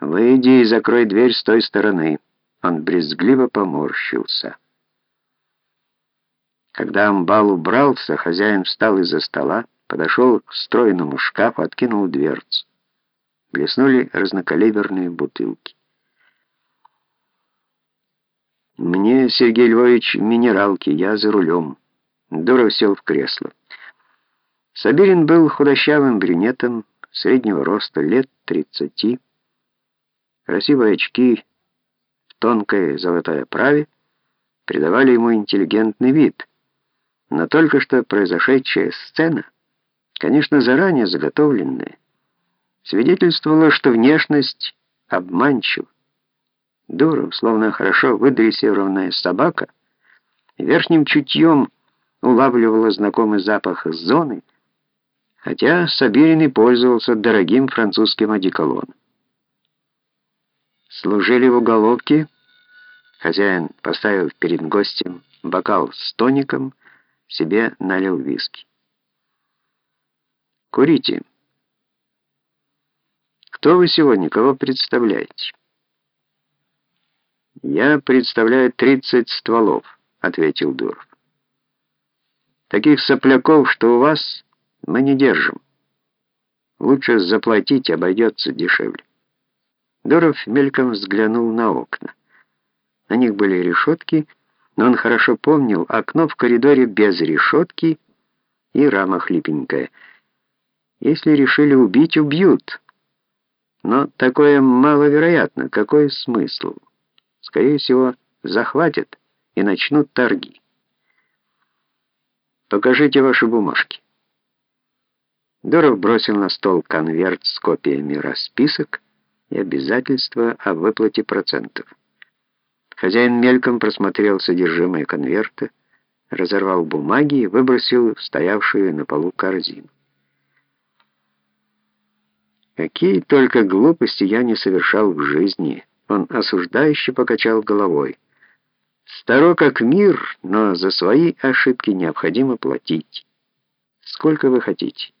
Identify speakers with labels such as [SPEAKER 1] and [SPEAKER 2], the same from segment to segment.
[SPEAKER 1] «Выйди и закрой дверь с той стороны». Он брезгливо поморщился. Когда амбал убрался, хозяин встал из-за стола, подошел к встроенному шкафу, откинул дверцу. Блеснули разнокалиберные бутылки. «Мне, Сергей Львович, минералки, я за рулем». Дуров сел в кресло. Сабирин был худощавым брюнетом, среднего роста, лет тридцати. Красивые очки в тонкой золотой оправе придавали ему интеллигентный вид. Но только что произошедшая сцена, конечно, заранее заготовленная, свидетельствовала, что внешность обманчива. Дуров, словно хорошо выдрессированная собака, верхним чутьем улавливала знакомый запах зоны, хотя Сабирин и пользовался дорогим французским одеколоном. Служили в уголовке, хозяин, поставил перед гостем бокал с тоником, себе налил виски. «Курите. Кто вы сегодня, кого представляете?» «Я представляю 30 стволов», — ответил Дуров. «Таких сопляков, что у вас, мы не держим. Лучше заплатить, обойдется дешевле». Дуров мельком взглянул на окна. На них были решетки, но он хорошо помнил окно в коридоре без решетки и рама хлипенькая. Если решили убить, убьют. Но такое маловероятно. Какой смысл? скорее всего, захватят и начнут торги. Покажите ваши бумажки. Доров бросил на стол конверт с копиями расписок и обязательства о выплате процентов. Хозяин мельком просмотрел содержимое конверта, разорвал бумаги и выбросил стоявшую на полу корзину. Какие только глупости я не совершал в жизни, он осуждающе покачал головой. Старо как мир, но за свои ошибки необходимо платить. Сколько вы хотите?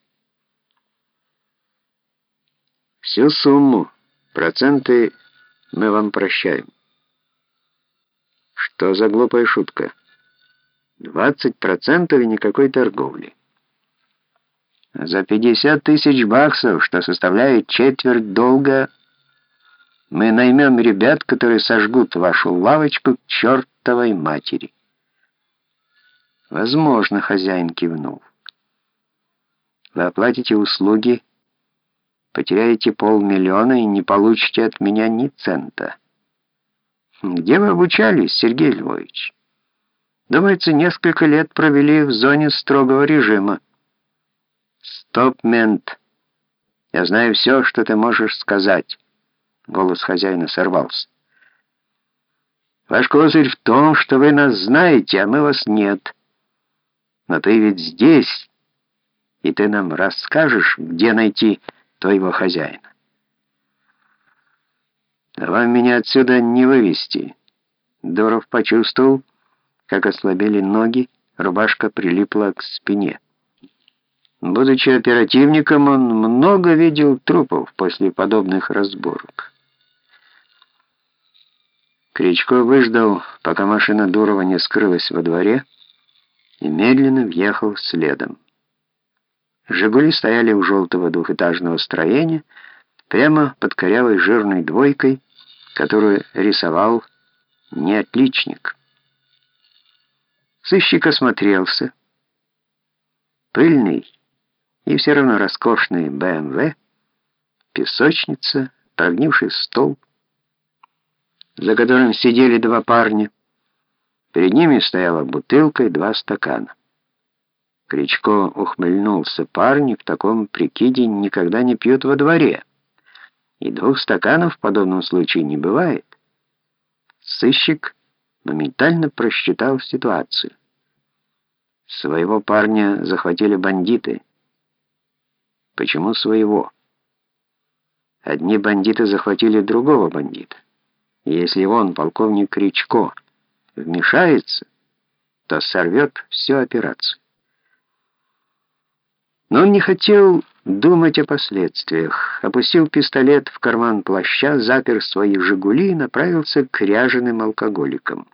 [SPEAKER 1] Всю сумму. Проценты мы вам прощаем. Что за глупая шутка? 20% и никакой торговли. За 50 тысяч баксов, что составляет четверть долга, мы наймем ребят, которые сожгут вашу лавочку к чертовой матери. Возможно, хозяин кивнул. Вы оплатите услуги, потеряете полмиллиона и не получите от меня ни цента. Где вы обучались, Сергей Львович? Думается, несколько лет провели в зоне строгого режима. Стоп, мент. Я знаю все, что ты можешь сказать. Голос хозяина сорвался. «Ваш козырь в том, что вы нас знаете, а мы вас нет. Но ты ведь здесь, и ты нам расскажешь, где найти твоего хозяина. Вам меня отсюда не вывести». Доров почувствовал, как ослабели ноги, рубашка прилипла к спине. Будучи оперативником, он много видел трупов после подобных разборок. Кричко выждал, пока машина Дурова не скрылась во дворе, и медленно въехал следом. «Жигули» стояли у желтого двухэтажного строения, прямо под корявой жирной двойкой, которую рисовал неотличник. Сыщик осмотрелся. Пыльный и все равно роскошный БМВ, песочница, прогнивший столб, за которым сидели два парня. Перед ними стояла бутылка и два стакана. Кричко ухмыльнулся. Парни в таком прикиде никогда не пьют во дворе. И двух стаканов в подобном случае не бывает. Сыщик моментально просчитал ситуацию. Своего парня захватили бандиты. Почему своего? Одни бандиты захватили другого бандита. Если он, полковник Кричко, вмешается, то сорвет всю операцию. Но он не хотел думать о последствиях. Опустил пистолет в карман плаща, запер свои «Жигули» и направился к ряженым алкоголикам.